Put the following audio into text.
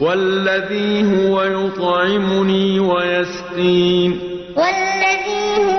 وَالَّذِي هُوَ يُطْعِمُنِي وَيَسْقِينِ. وَالَّذِي هُوَ